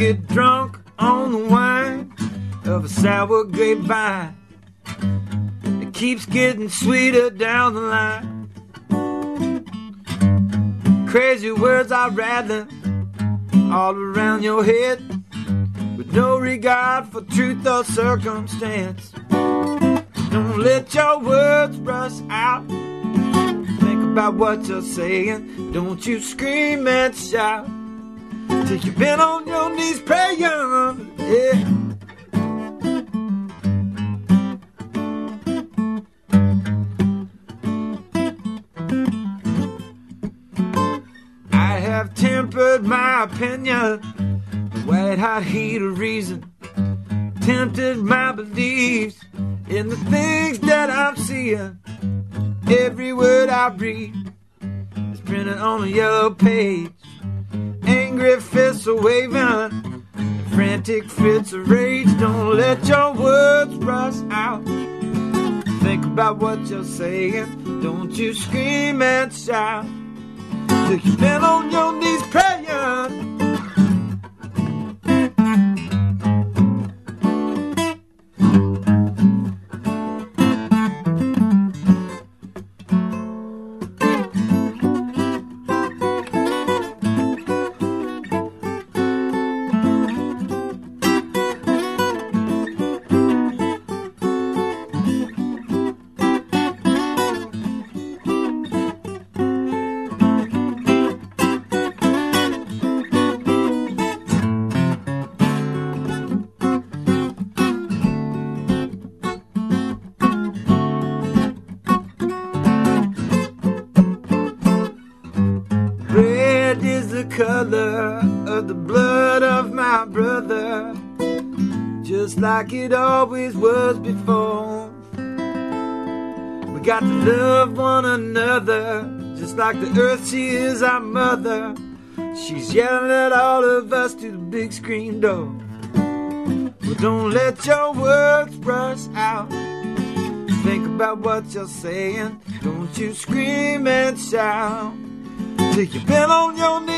get drunk on the wine of a sour grapevine. It keeps getting sweeter down the line. Crazy words are rattling all around your head with no regard for truth or circumstance. Don't let your words rush out. Think about what you're saying. Don't you scream and shout till you've been on your knees praying. Yeah. I have tempered my opinion, the white hot heat of reason, tempted my beliefs in the things that I'm seeing. Every word I read is printed on a yellow page. Angry fists are waving, frantic fits of rage. Don't let your words rush out. Think about what you're saying. Don't you scream and shout till you've been on your knees color of the blood of my brother, just like it always was before. We got to love one another, just like the earth, she is our mother. She's yelling at all of us through the big screen door. Well, don't let your words rush out. Think about what you're saying. Don't you scream and shout till you've on your.